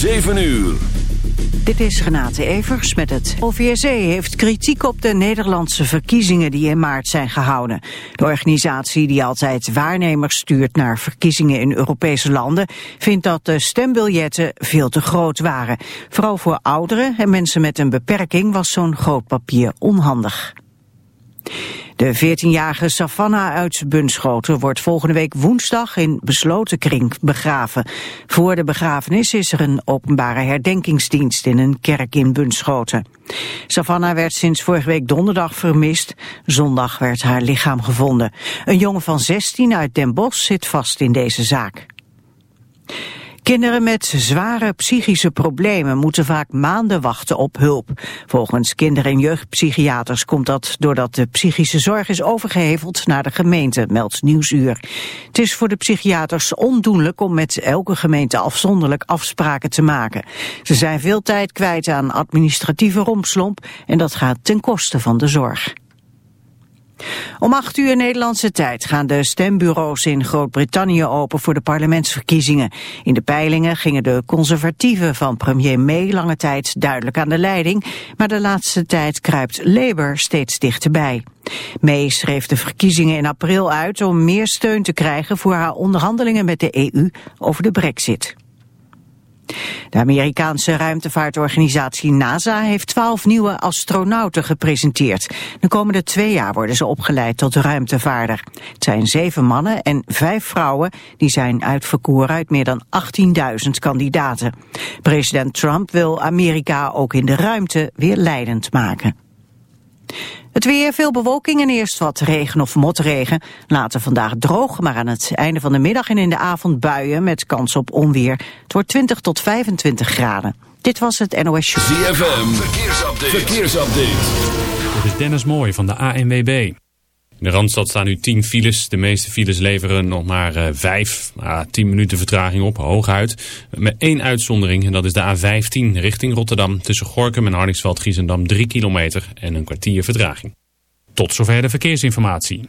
7 uur. Dit is Renate Evers met het OVSE heeft kritiek op de Nederlandse verkiezingen die in maart zijn gehouden. De organisatie die altijd waarnemers stuurt naar verkiezingen in Europese landen vindt dat de stembiljetten veel te groot waren. Vooral voor ouderen en mensen met een beperking was zo'n groot papier onhandig. De 14-jarige Savannah uit Bunschoten wordt volgende week woensdag in besloten kring begraven. Voor de begrafenis is er een openbare herdenkingsdienst in een kerk in Bunschoten. Savannah werd sinds vorige week donderdag vermist. Zondag werd haar lichaam gevonden. Een jongen van 16 uit Den Bosch zit vast in deze zaak. Kinderen met zware psychische problemen moeten vaak maanden wachten op hulp. Volgens kinder- en jeugdpsychiaters komt dat doordat de psychische zorg is overgeheveld naar de gemeente, meldt Nieuwsuur. Het is voor de psychiaters ondoenlijk om met elke gemeente afzonderlijk afspraken te maken. Ze zijn veel tijd kwijt aan administratieve rompslomp en dat gaat ten koste van de zorg. Om acht uur Nederlandse tijd gaan de stembureaus in Groot-Brittannië open voor de parlementsverkiezingen. In de peilingen gingen de conservatieven van premier May lange tijd duidelijk aan de leiding, maar de laatste tijd kruipt Labour steeds dichterbij. May schreef de verkiezingen in april uit om meer steun te krijgen voor haar onderhandelingen met de EU over de brexit. De Amerikaanse ruimtevaartorganisatie NASA heeft twaalf nieuwe astronauten gepresenteerd. De komende twee jaar worden ze opgeleid tot ruimtevaarder. Het zijn zeven mannen en vijf vrouwen die zijn uitverkoren uit meer dan 18.000 kandidaten. President Trump wil Amerika ook in de ruimte weer leidend maken. Het weer, veel bewolking en eerst wat regen of motregen. Later vandaag droog, maar aan het einde van de middag en in de avond buien met kans op onweer. Het wordt 20 tot 25 graden. Dit was het NOS Show. ZFM, verkeersupdate. verkeersupdate. Dit is Dennis Mooij van de ANWB. In de Randstad staan nu 10 files. De meeste files leveren nog maar uh, 5 à 10 minuten vertraging op, hooguit. Met één uitzondering en dat is de A15 richting Rotterdam. Tussen Gorkum en Harningsveld-Giezendam 3 kilometer en een kwartier vertraging. Tot zover de verkeersinformatie.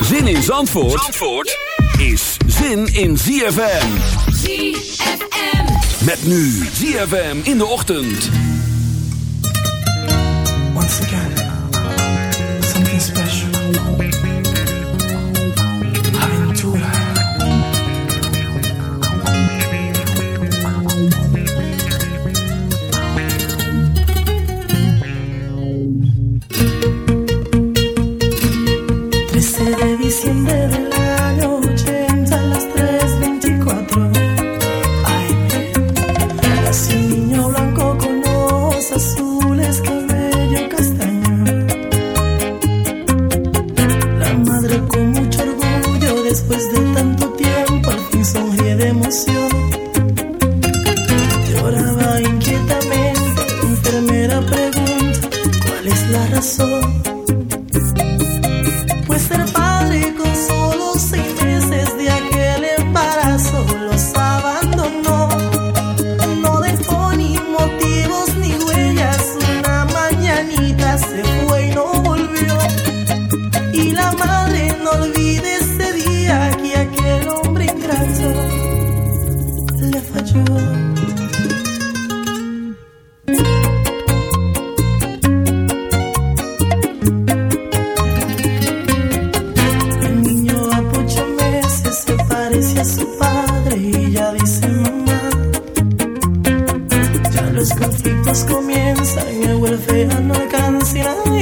Zin in Zandvoort, Zandvoort is zin in ZFM. ZFM. Met nu ZFM in de ochtend. Once again, something special.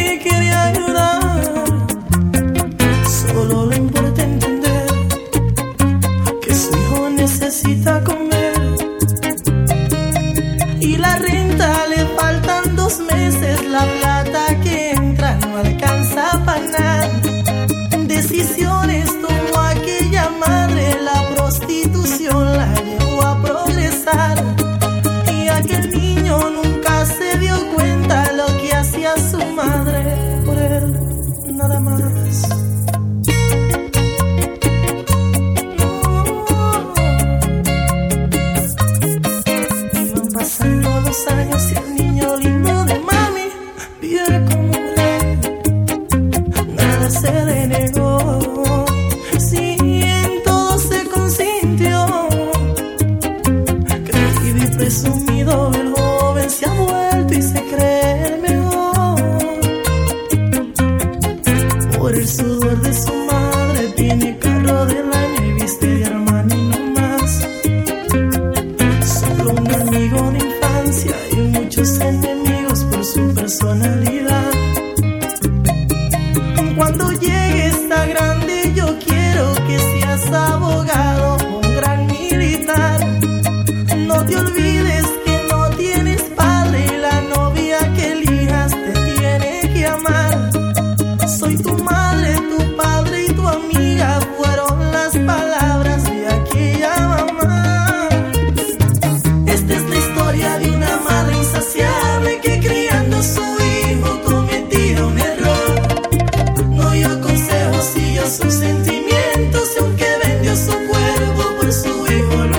Take.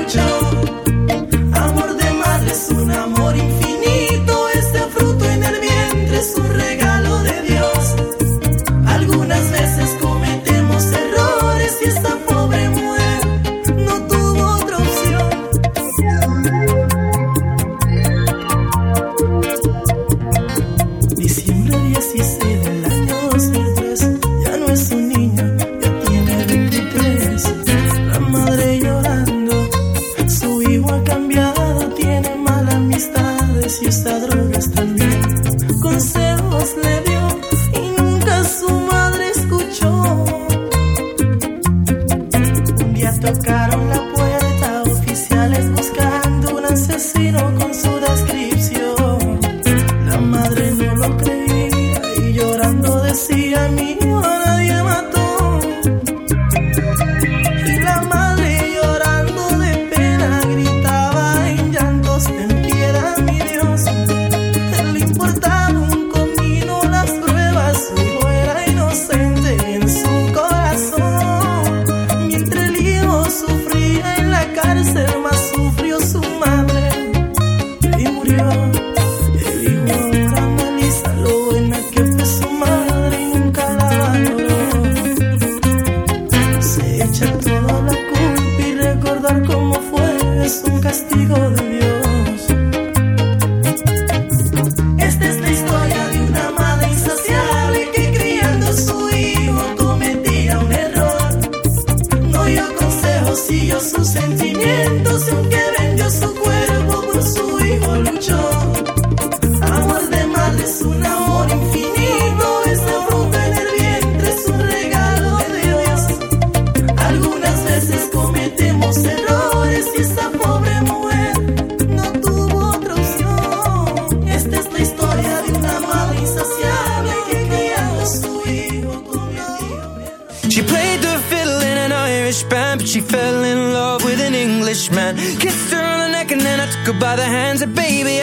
control.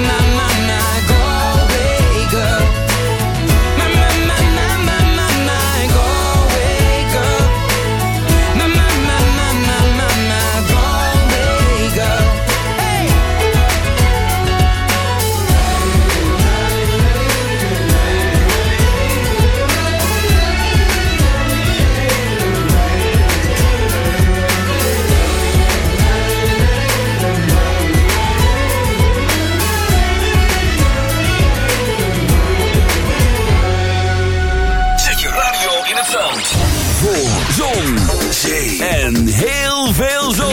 na.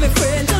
Feel friend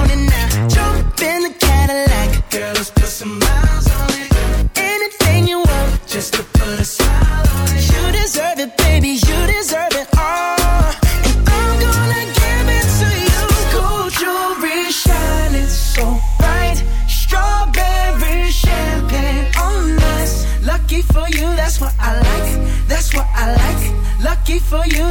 for you.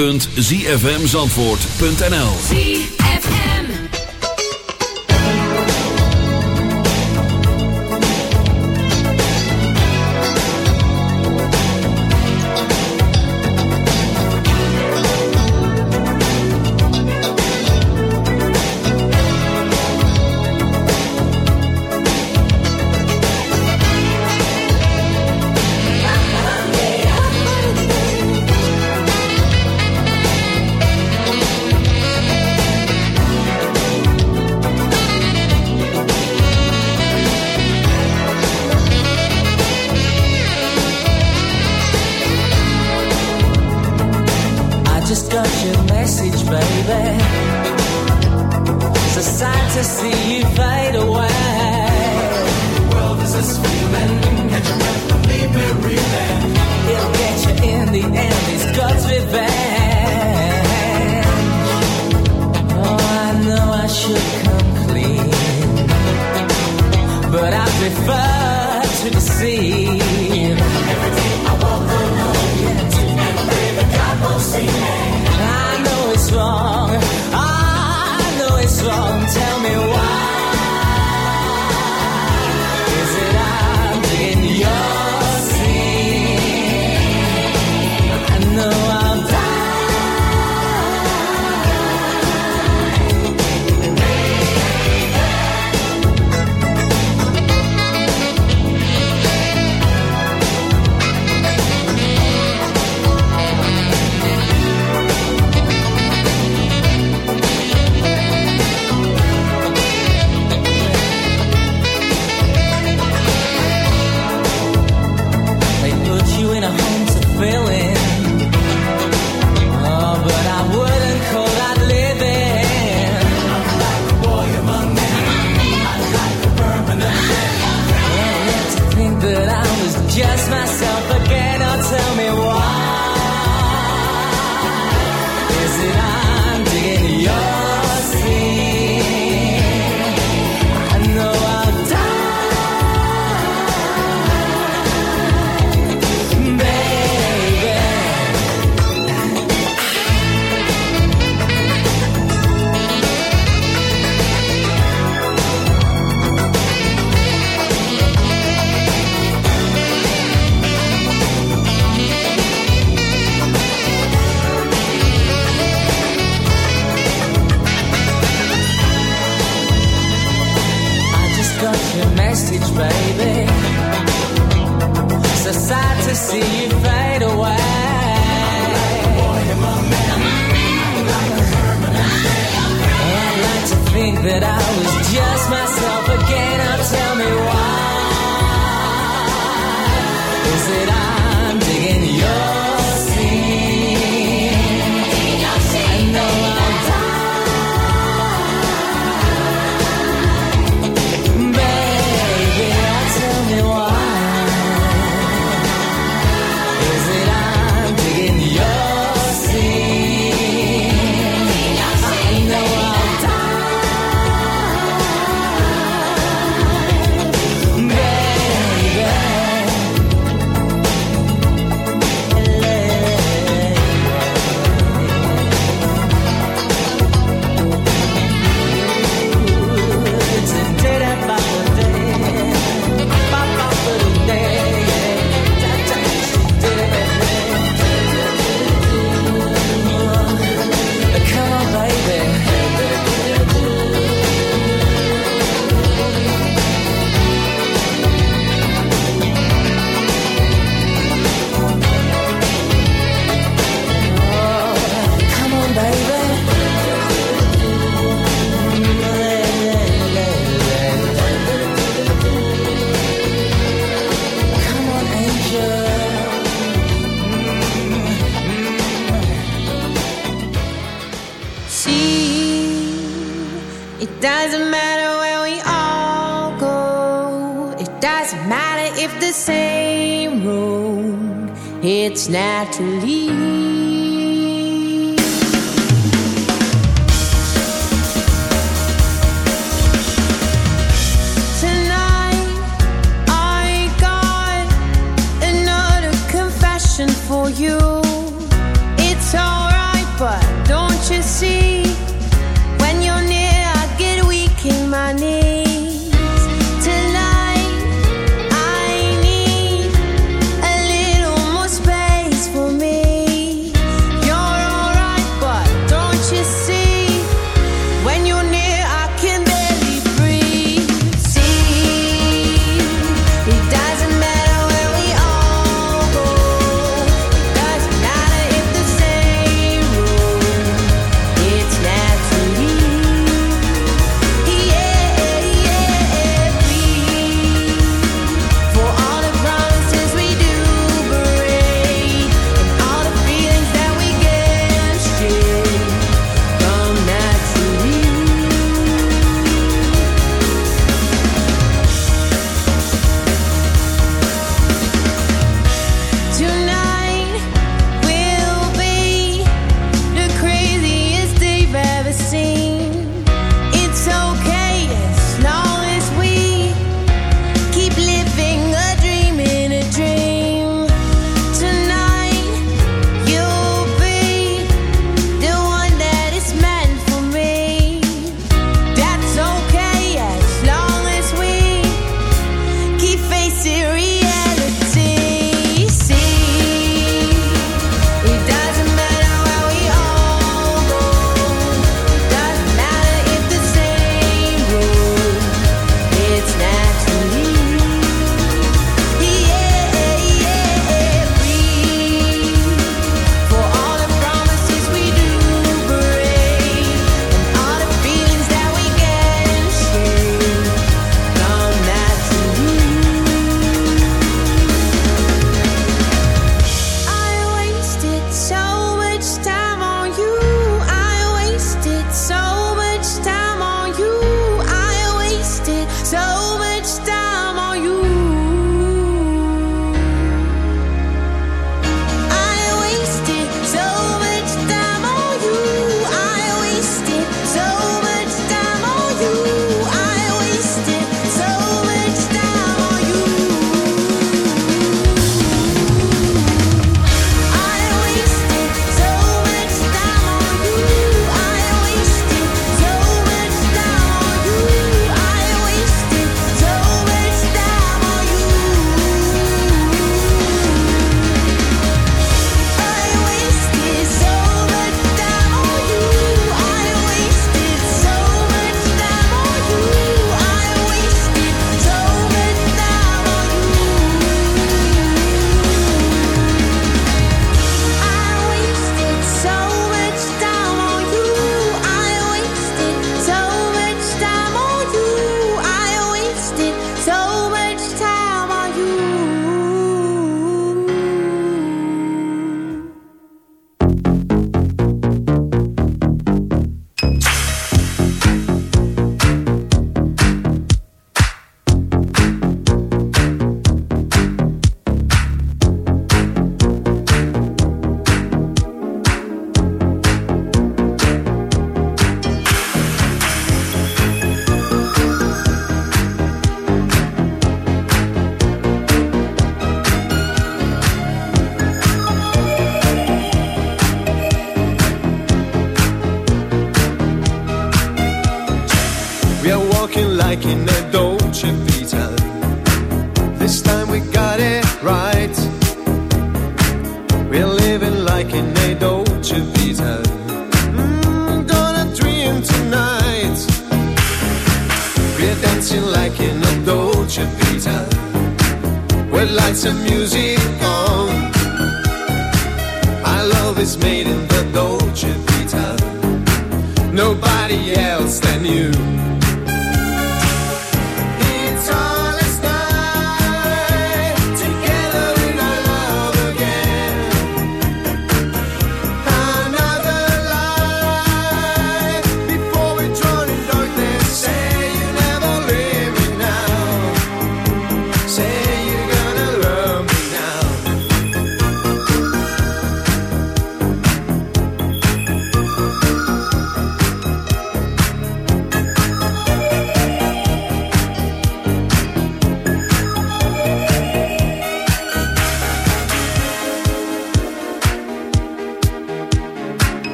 www.zfmzandvoort.nl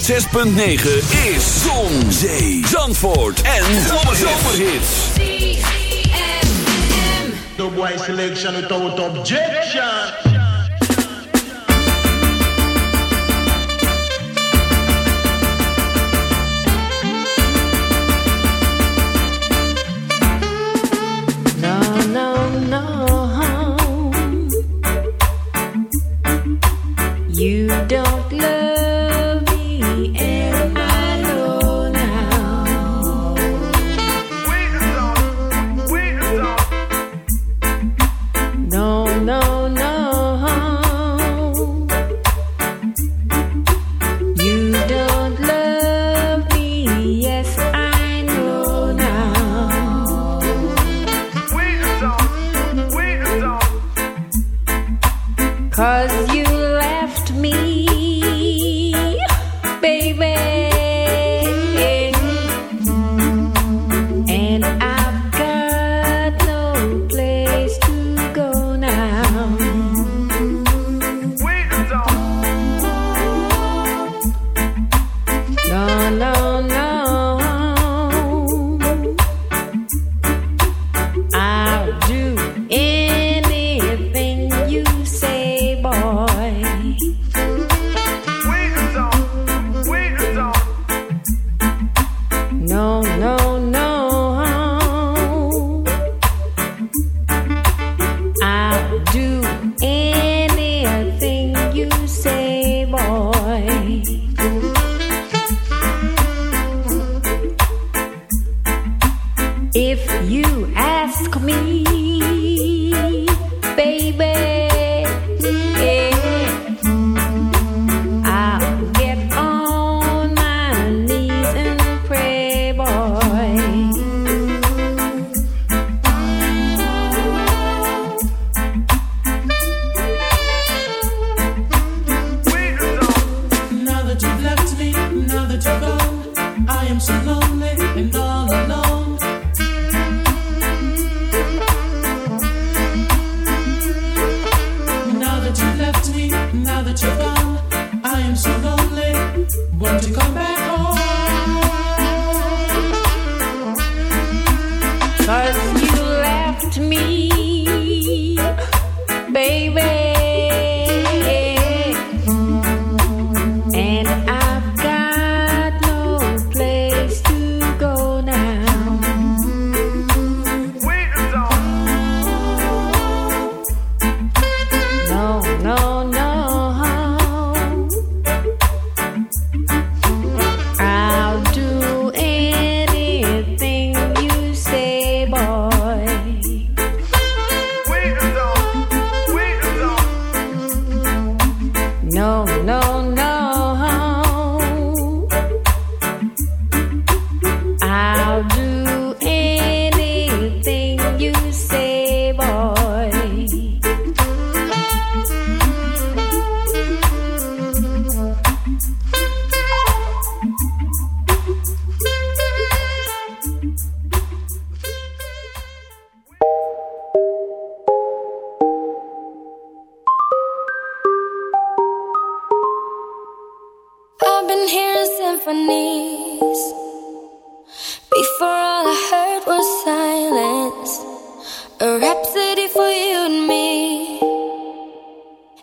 6.9 is Zon, Zee, Zandvoort en Zomerhits. The boy selection without objection.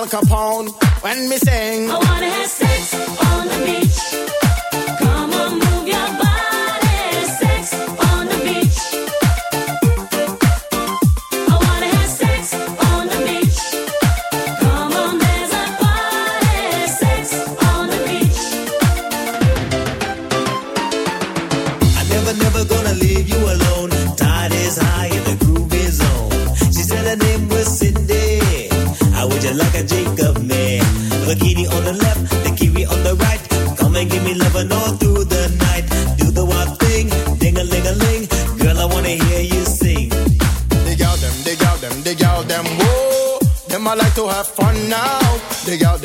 like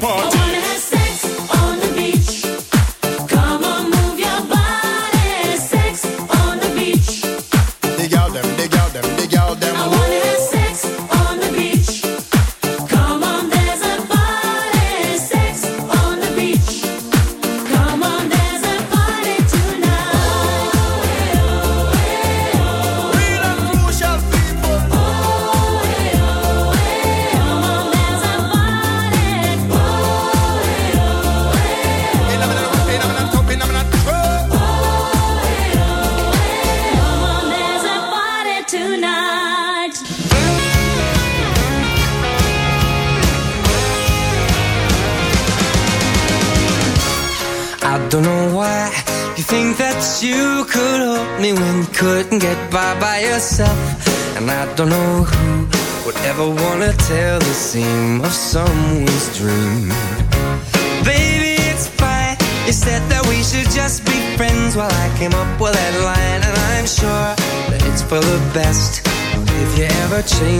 party. searching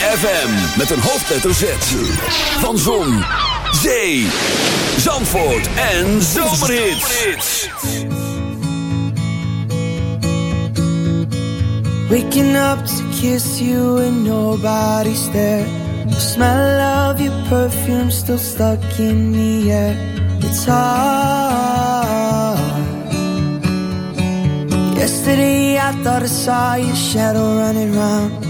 ZFM met een hoofdletter Z. Van Zon, Zee, Zandvoort en Zomerhits. Waking up to kiss you and nobody's there. The smell of your perfume still stuck in the air. It's hard. Yesterday I thought I saw your shadow running round.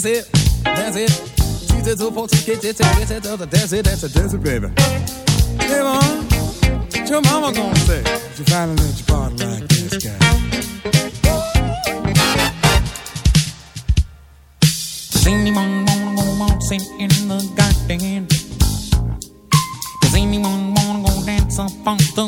That's it, that's it. A two forty kid, that's it, that's it, that's it, that's it, that's it, baby. Hey, mom, what your mama gonna say? She finally let you party like this guy. Does anyone wanna go waltzing in the garden? Does anyone wanna go dance up on the